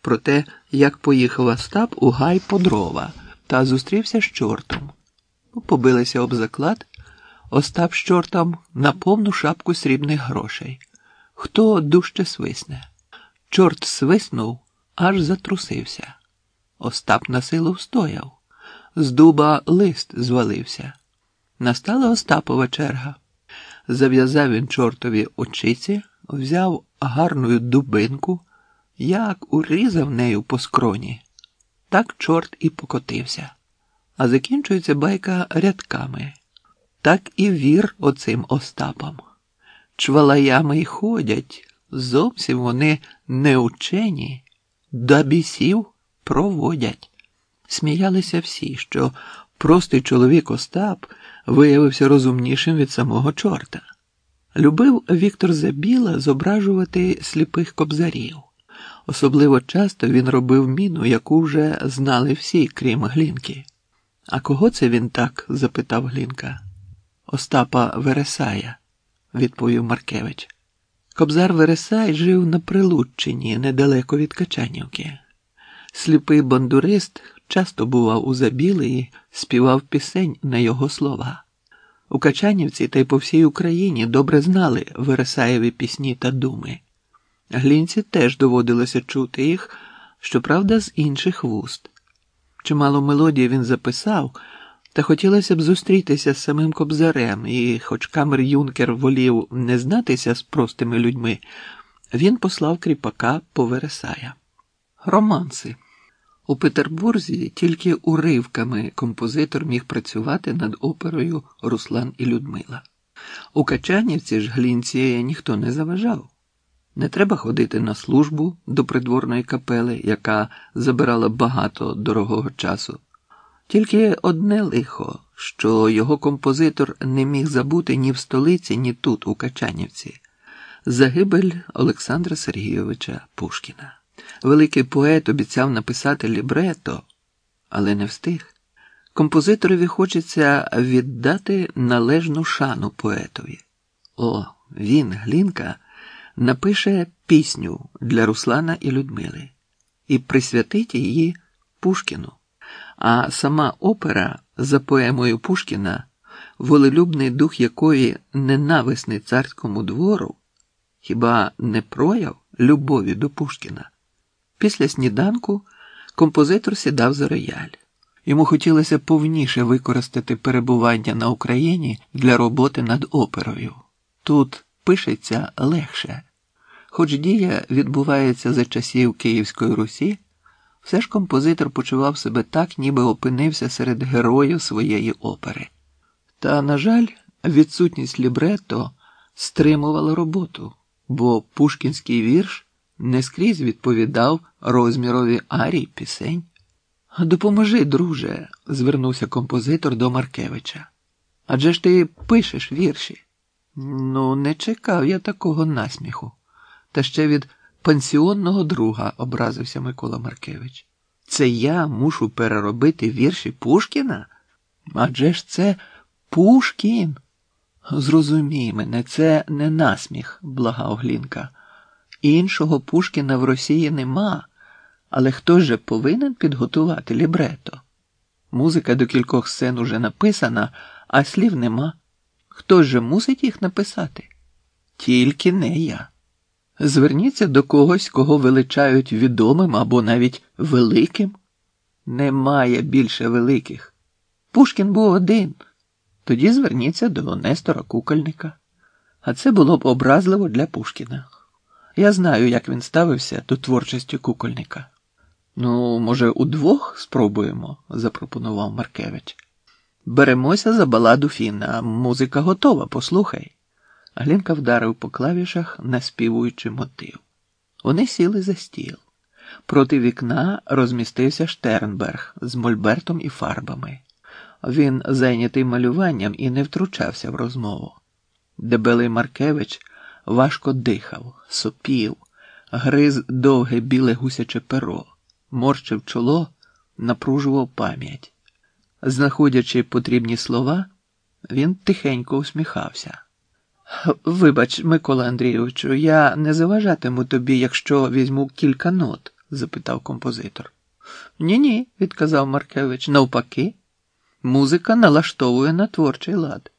про те, як поїхав Остап у гай по дрова та зустрівся з чортом. Побилися об заклад. Остап з чортом на повну шапку срібних грошей. Хто дужче свисне? Чорт свиснув, аж затрусився. Остап на силу встояв. З дуба лист звалився. Настала Остапова черга. Зав'язав він чортові очиці, взяв гарну дубинку, як урізав нею по скроні. Так чорт і покотився. А закінчується байка рядками. Так і вір оцим Остапам. Чвалаями й ходять, зовсім вони не учені, до бісів проводять. Сміялися всі, що простий чоловік Остап виявився розумнішим від самого чорта. Любив Віктор Забіла зображувати сліпих кобзарів. Особливо часто він робив міну, яку вже знали всі, крім Глінки. А кого це він так? запитав Глінка. Остапа Вересая, відповів Маркевич. Кобзар Вересай жив на Прилуччині, недалеко від Качанівки. Сліпий бандурист часто бував у Забілі і співав пісень на його слова. У Качанівці та й по всій Україні добре знали Вересаєві пісні та думи. Глінці теж доводилося чути їх, щоправда, з інших вуст. Чимало мелодій він записав, та хотілося б зустрітися з самим Кобзарем, і, хоч камер Юнкер волів не знатися з простими людьми, він послав кріпака по Вересая. Романси. У Петербурзі тільки уривками композитор міг працювати над оперою Руслан і Людмила. У Качанівці ж глінці ніхто не заважав. Не треба ходити на службу до придворної капели, яка забирала багато дорогого часу. Тільки одне лихо, що його композитор не міг забути ні в столиці, ні тут, у Качанівці. Загибель Олександра Сергійовича Пушкіна. Великий поет обіцяв написати лібрето, але не встиг. Композиторові хочеться віддати належну шану поетові. О, він, Глінка, напише пісню для Руслана і Людмили і присвятить її Пушкіну. А сама опера за поемою Пушкіна, волелюбний дух якої ненависний царському двору, хіба не прояв любові до Пушкіна? Після сніданку композитор сідав за рояль. Йому хотілося повніше використати перебування на Україні для роботи над оперою. Тут пишеться легше. Хоч дія відбувається за часів Київської Русі, все ж композитор почував себе так, ніби опинився серед героїв своєї опери. Та, на жаль, відсутність лібретто стримувала роботу, бо пушкінський вірш не скрізь відповідав розмірові арій пісень. Допоможи, друже, звернувся композитор до Маркевича. Адже ж ти пишеш вірші? Ну, не чекав я такого насміху. Та ще від пансіонного друга образився Микола Маркевич. Це я мушу переробити вірші Пушкіна? Адже ж це Пушкін. Зрозумій мене, це не насміх, благав Глінка. Іншого Пушкіна в Росії нема, але хто же повинен підготувати лібрето? Музика до кількох сцен уже написана, а слів нема. Хто же мусить їх написати? Тільки не я. Зверніться до когось, кого величають відомим або навіть великим. Немає більше великих. Пушкін був один. Тоді зверніться до Нестора Кукольника. А це було б образливо для Пушкіна. Я знаю, як він ставився до творчості кукольника. Ну, може, удвох спробуємо, запропонував Маркевич. Беремося за баладу Фіна. Музика готова, послухай. Глінка вдарив по клавішах, наспівуючи мотив. Вони сіли за стіл. Проти вікна розмістився Штернберг з мольбертом і фарбами. Він зайнятий малюванням і не втручався в розмову. Дебелий Маркевич важко дихав, сопів, гриз довге біле гусяче перо, морщив чоло, напружував пам'ять. Знаходячи потрібні слова, він тихенько усміхався. Вибач, Микола Андрійовичу, я не заважатиму тобі, якщо візьму кілька нот. запитав композитор. Ні, ні, відказав Маркевич. Навпаки, музика налаштовує на творчий лад.